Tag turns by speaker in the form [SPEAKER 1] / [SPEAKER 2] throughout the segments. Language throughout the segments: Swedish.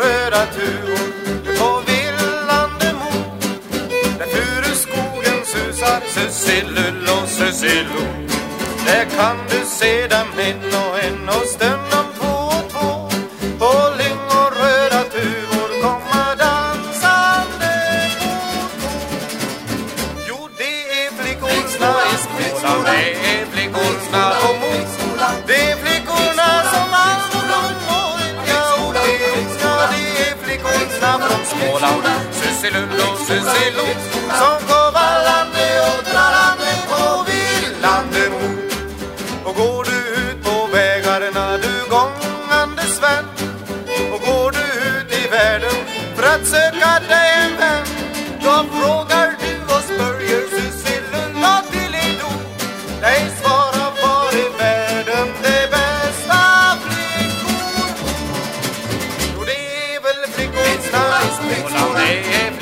[SPEAKER 1] röda tuvor på villande mo Där furuskogen susar, sussilullo, sussillo. Där kan du se dem en och en och stundom två och två. På och röda tuvor komma dansande på Jo, det är flickorna i Småland, det är flickorna från Småland Sussilullo, Sussillo Som går vallande och trallande på villande Mo och går du ut på vägarna du gångande Sven Och går du ut i världen för att söka dig en vän? Då frågar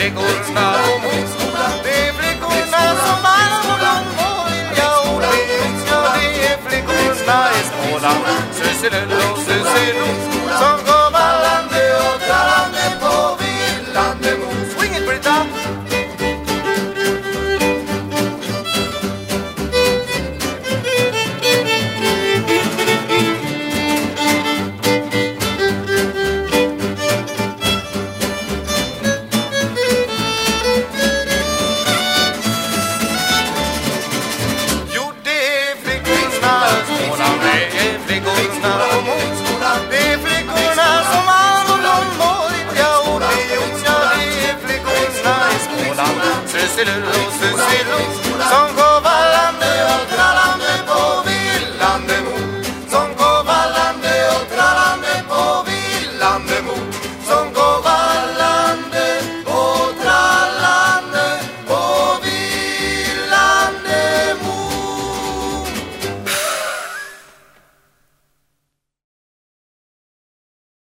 [SPEAKER 1] flickorna Det är flickorna som Almodom och Ylja och Det är flickorna i Småland Sussilullo, Sussillo Ylja Det är